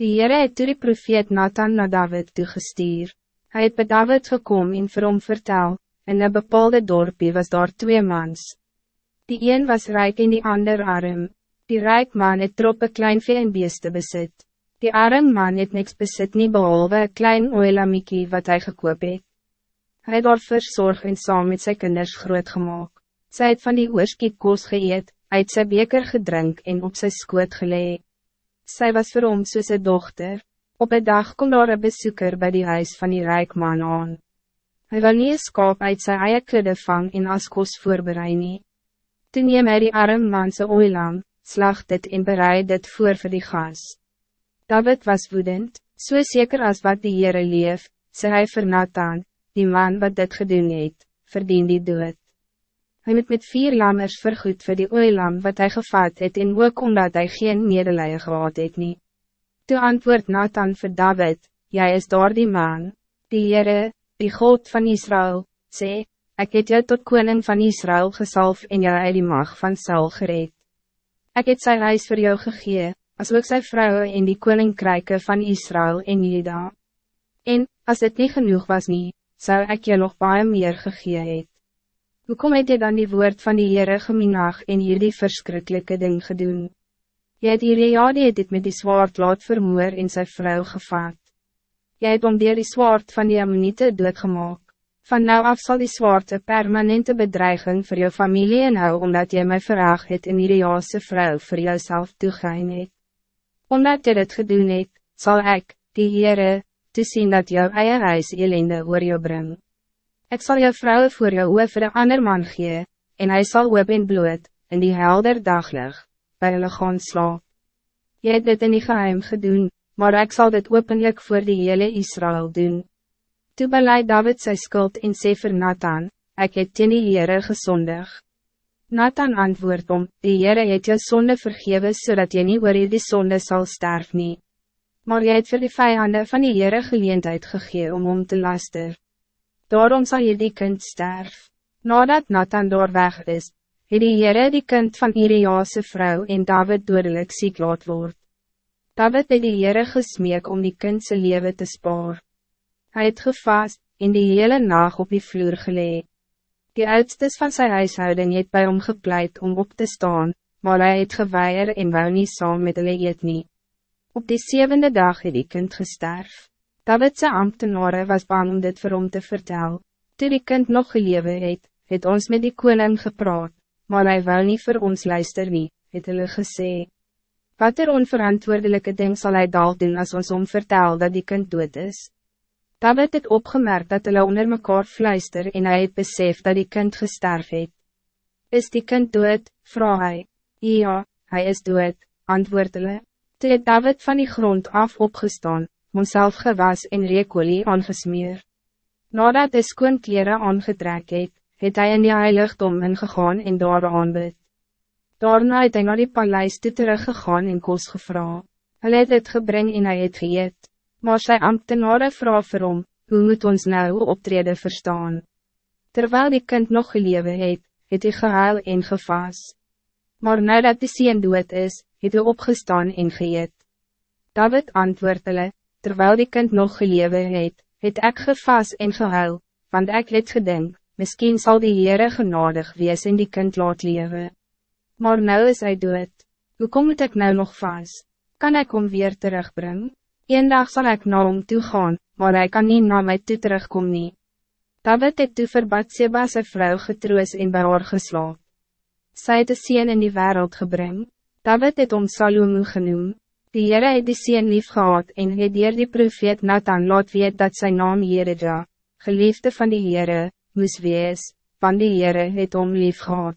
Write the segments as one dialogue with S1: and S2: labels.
S1: Die Heere het toe die profeet Nathan na David toegestuur. Hij het bij David gekom en vir hom vertel, in een bepaalde dorpie was daar twee mans. Die een was rijk en die ander arm. Die rijk man het troppe klein vee en beeste besit. Die arm man het niks besit nie behalwe een klein oelamiekie wat hij gekoop het. Hy het daar verzorg en saam met sy kinders groot gemaakt. Sy het van die oorskiet koos geëet, uit sy beker gedrink en op sy skoot gelee. Sy was vir hom soos een dochter. Op een dag kom daar een bezoeker bij die huis van die rijk man aan. Hij wil nie een skaap uit sy eie kudde vang en as kos voorbereid nie. Toen neem hy die arm man sy oeilam, slag dit en bereid dit voor vir die gas. David was woedend, so zeker als wat die Heere leef, sê hy vir Nathan, die man wat dit gedoen het, verdien die dood. Hij moet met vier lammers vergoed voor die oeilam wat hij gevat het en ook omdat hij geen medelije gehad het nie. Toe antwoord Nathan vir David, Jij is daar die man, die Heere, die God van Israël, sê, Ik het jou tot koning van Israël gesalf en jou uit die mag van Saul gereed. Ik het sy huis voor jou gegee, as ook sy vrouwen in die koninkryke van Israël en Juda. En, als het niet genoeg was nie, zou ik je nog baie meer gegee het. Hoekom het jy dan die woord van die Heere geminag en hier die verschrikkelijke ding gedoen? Jy het hier ja die het dit met die zwaard laat vermoor en sy vrou gevaat. Jy het om die zwaard van die ammonite doodgemaak. Van nou af zal die zwarte permanente bedreiging voor je familie en hou, omdat je mij vraag het in die jaarse vrouw voor jouzelf toegein het. Omdat je dit gedoen het, zal ik, die Heere, te zien dat jouw eigen huis elende oor jou bring. Ik zal jou vrouw voor jou oor vir een ander man gee, en hij zal oop en bloed, in die helder daglig, bij hulle gaan slaap. Jy het dit in die geheim gedoen, maar ik zal dit openlijk voor die hele Israël doen. Toe beleid David sy skuld en sê vir Nathan, ek het teen die Heere gesondig. Nathan antwoord om, die Heere het jou sonde vergewe zodat je niet oor die sonde zal sterf nie. Maar jy het vir die vijanden van die Heere geleendheid gegee om om te laster. Daarom zal je die kind sterf. Nadat Nathan door weg is, het die Heere die kind van Iriase vrouw en David dodelijk ziek laat word. David het die Heere gesmeek om die kind zijn leven te sparen. Hij het gevast, in die hele nacht op die vloer gelee. Die oudstes van zijn huishouding het bij hom gepleit om op te staan, maar hij het geweier en wou nie saam met hulle eet nie. Op die zevende dag het die kind gesterf. David sy ambtenare was bang om dit vir hom te vertel. Toe die kind nog gelewe het, het ons met die koning gepraat, maar hij wou nie vir ons luister nie, het hulle gesê. Wat er onverantwoordelijke ding zal hij dal doen als ons om vertel dat die kind dood is? David het opgemerkt dat hulle onder mekaar fluister en hij het besef dat die kind gesterf het. Is die kind dood, vraag hy. Ja, hij is dood, antwoord hulle. Toe het David van die grond af opgestaan, homself gewas en reekolie aangesmeer. Nadat hy skoon kleren aangetrek het, het hy in die heiligdom ingegaan en daar aanbid. Daarna het hy na die paleis toe teruggegaan en kos gevra. Hulle het het gebring en hy het geëet maar sy ambtenare vraag vir hom, hoe moet ons nou optreden verstaan? Terwijl die kind nog gelewe het, het hy gehuil en gevaas. Maar nou dat die sien dood is, het hy opgestaan en geëet. David antwoord hulle, terwijl die kind nog gelewe het, het ek gevaas en gehuil, want ek het gedink, misschien zal die Heere genadig wees en die kind laat lewe. Maar nou is hij dood, hoe kom ik nou nog vast? Kan ik hem weer terugbrengen? Eendag zal ik naar hom toe gaan, maar hij kan niet naar mij toe terugkomen. Nie. David het toe vir Batseba sy vrou getroos en by haar geslaap. Sy het die sien in die wereld gebring. David het om Salomo genoem. Die Heere het die sien lief gehad en het dier die profeet Nathan laat weet dat zijn naam Jereja, geliefde van die Heere, moes wees, van die Heere het om lief gehad.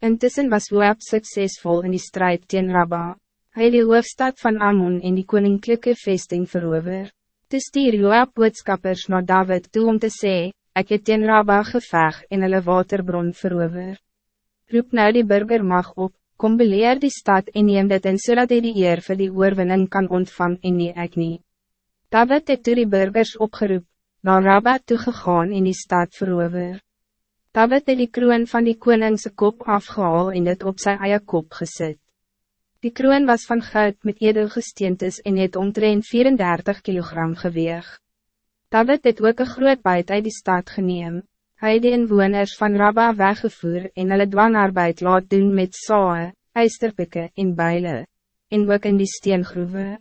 S1: Intussen was Joab succesvol in die strijd teen Rabbah. Hij die hoofdstad van Ammon in die koninklijke vesting verover. Toe stuur Joab boodskappers naar David toe om te sê, ek het teen Rabba geveg en hulle waterbron verover. Roep nou die burger mag op, kom beleer die stad en neem dit in zodat so hy die eer vir die oorwinning kan ontvang en nie ek nie. David het toe die burgers opgeroep, naar Rabba toegegaan en die stad verover. David het die kroon van die koningse kop afgehaal en dit op zijn eie kop gezet. Die kroon was van goud met edelgesteentes en het omtrent 34 kilogram geweeg. David het ook een groot buit uit die stad geneem. Hy het die inwoners van Rabba weggevoer en hulle dwanarbeid laat doen met sae, eisterpikke en buile, en ook in die steengroeven.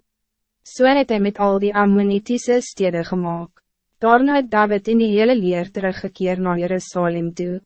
S1: So het hy met al die ammonitiese stede gemaakt. Daarna het David in die hele leer teruggekeer naar Jerusalem toe.